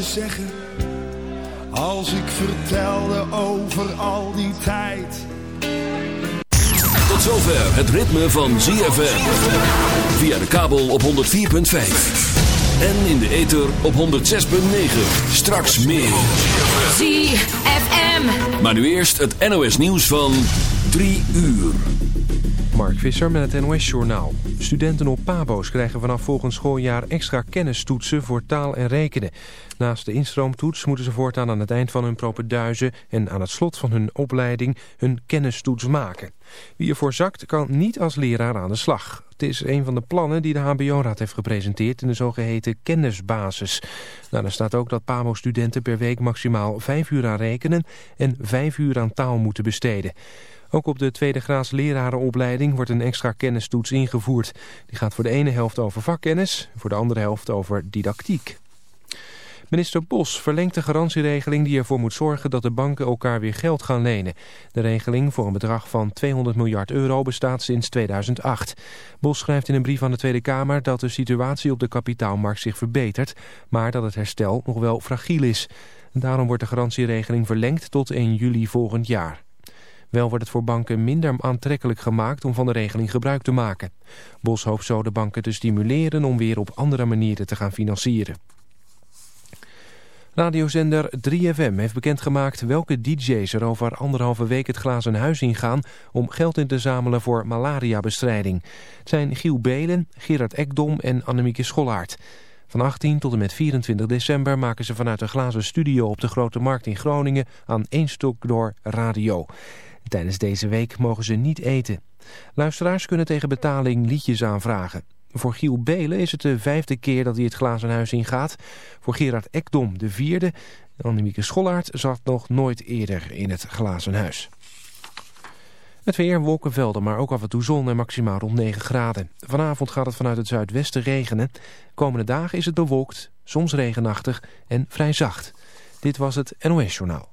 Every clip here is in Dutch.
Zeggen als ik vertelde over al die tijd. Tot zover het ritme van ZFM. Via de kabel op 104.5. En in de ether op 106.9. Straks meer. ZFM. Maar nu eerst het NOS nieuws van 3 uur. Mark Visser met het NOS Journaal. Studenten op PABO's krijgen vanaf volgend schooljaar extra kennistoetsen voor taal en rekenen. Naast de instroomtoets moeten ze voortaan aan het eind van hun propenduizen en aan het slot van hun opleiding hun kennistoets maken. Wie ervoor zakt kan niet als leraar aan de slag. Het is een van de plannen die de HBO-raad heeft gepresenteerd in de zogeheten kennisbasis. Nou, staat ook dat PABO-studenten per week maximaal vijf uur aan rekenen en vijf uur aan taal moeten besteden. Ook op de tweede graads lerarenopleiding wordt een extra kennistoets ingevoerd. Die gaat voor de ene helft over vakkennis, voor de andere helft over didactiek. Minister Bos verlengt de garantieregeling die ervoor moet zorgen dat de banken elkaar weer geld gaan lenen. De regeling voor een bedrag van 200 miljard euro bestaat sinds 2008. Bos schrijft in een brief aan de Tweede Kamer dat de situatie op de kapitaalmarkt zich verbetert, maar dat het herstel nog wel fragiel is. Daarom wordt de garantieregeling verlengd tot 1 juli volgend jaar. Wel wordt het voor banken minder aantrekkelijk gemaakt om van de regeling gebruik te maken. Bos hoopt zo de banken te stimuleren om weer op andere manieren te gaan financieren. Radiozender 3FM heeft bekendgemaakt welke dj's er over anderhalve week het glazen huis ingaan om geld in te zamelen voor malariabestrijding. Het zijn Giel Belen, Gerard Ekdom en Annemieke Schollaert. Van 18 tot en met 24 december maken ze vanuit een glazen studio op de Grote Markt in Groningen aan één stuk door radio. Tijdens deze week mogen ze niet eten. Luisteraars kunnen tegen betaling liedjes aanvragen. Voor Giel Belen is het de vijfde keer dat hij het glazen huis ingaat. Voor Gerard Ekdom de vierde. Annemieke Schollaert zat nog nooit eerder in het glazen huis. Het weer, wolkenvelden, maar ook af en toe zon en maximaal rond 9 graden. Vanavond gaat het vanuit het zuidwesten regenen. Komende dagen is het bewolkt, soms regenachtig en vrij zacht. Dit was het NOS Journaal.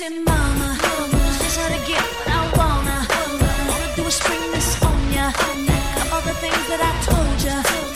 Listen, mama, this things that I told ya.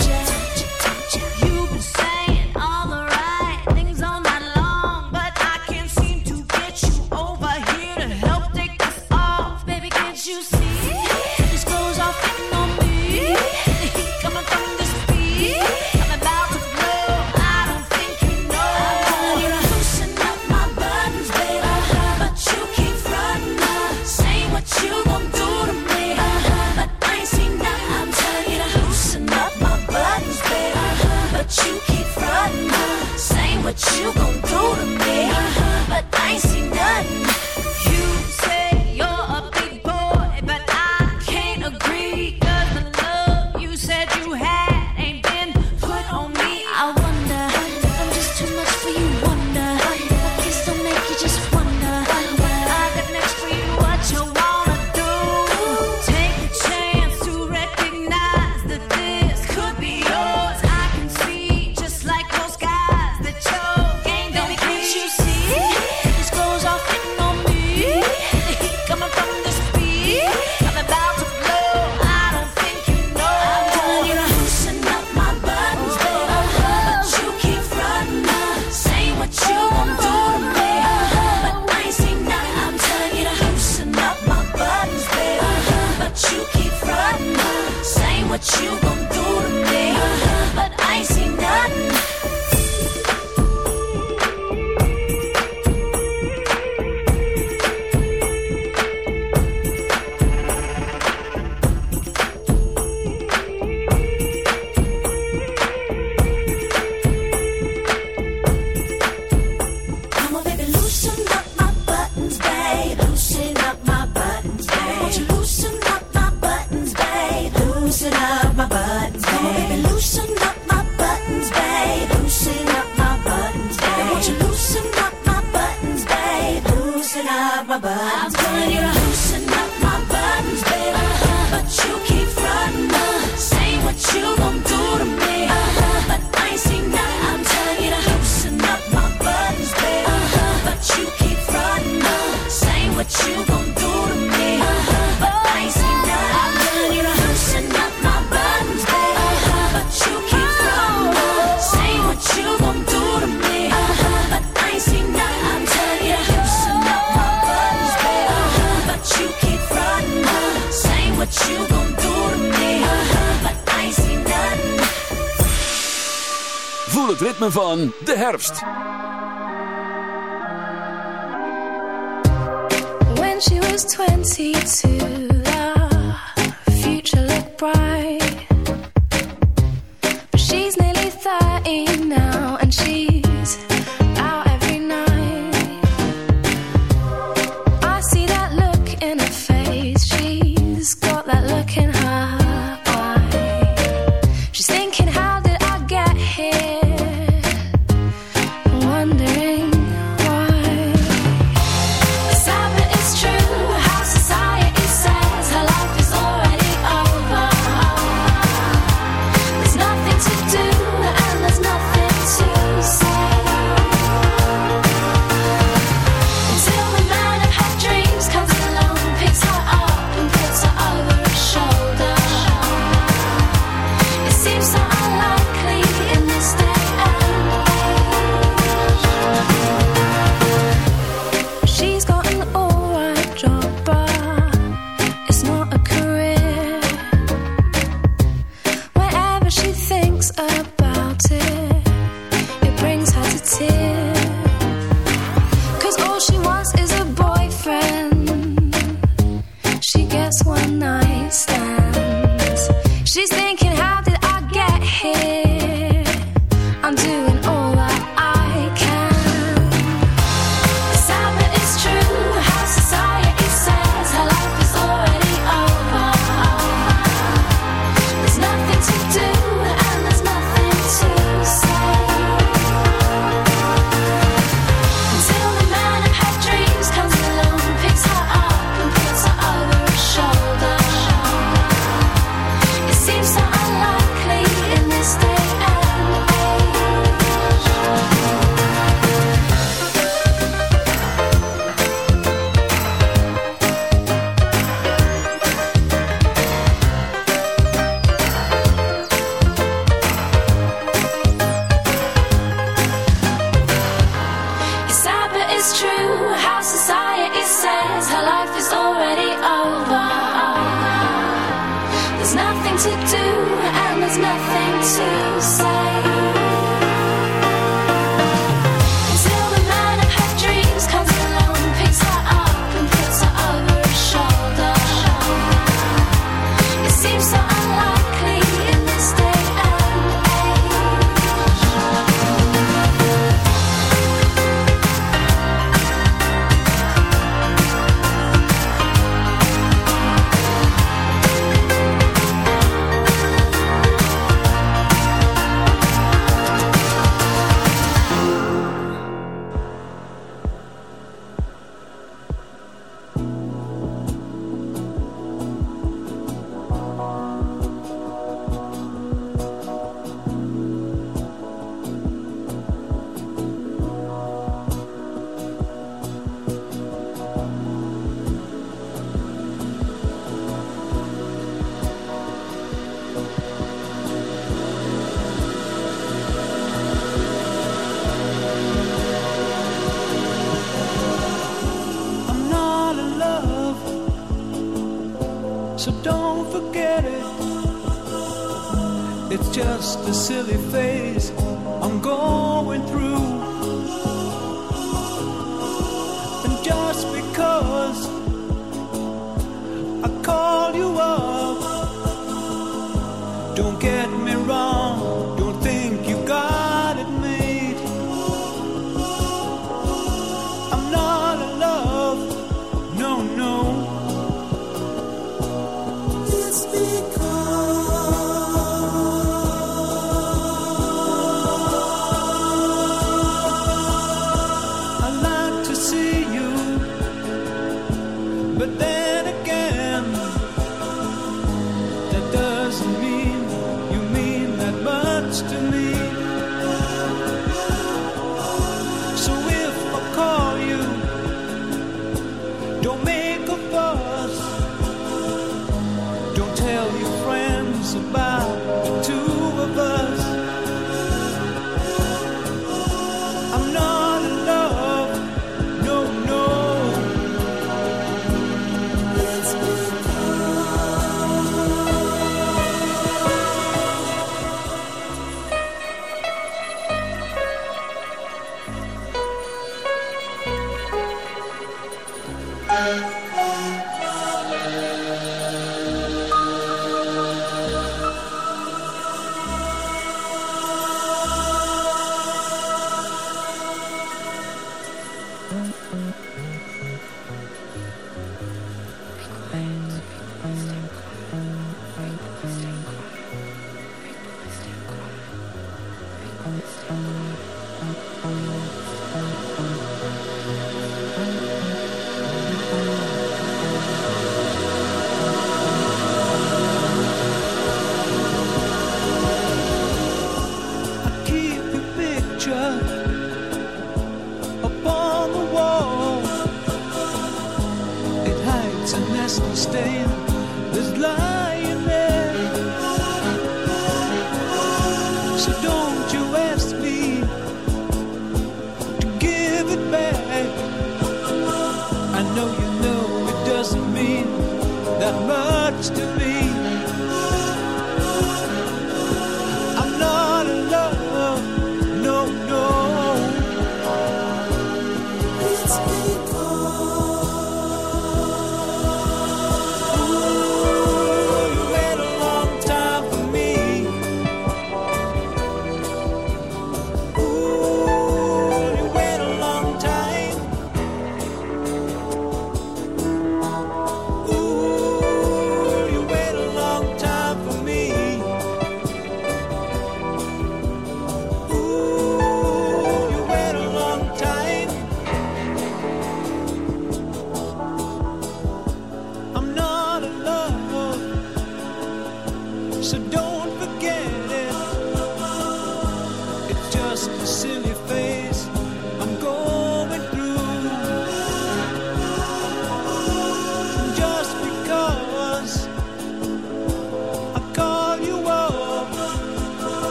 Herfst.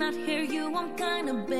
not hear you, I'm kinda bad.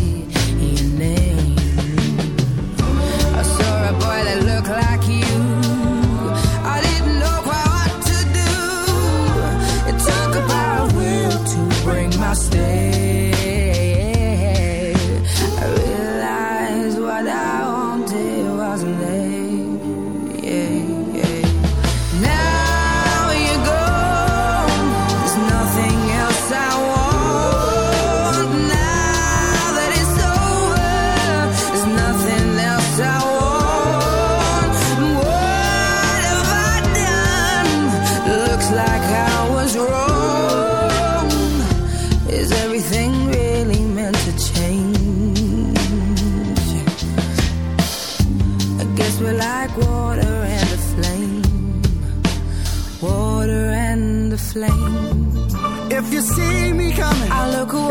I look away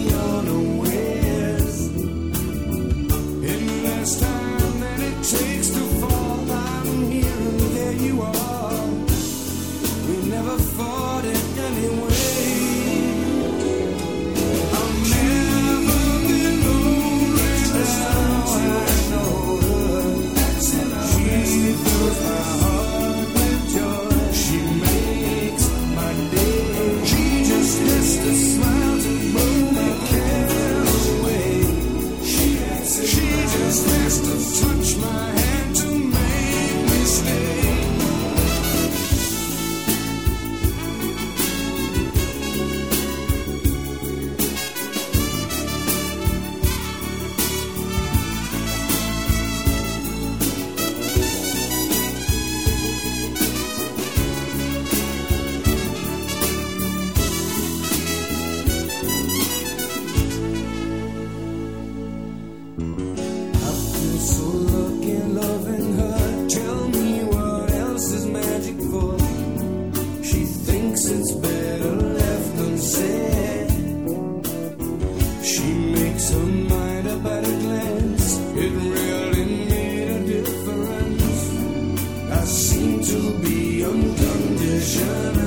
vision.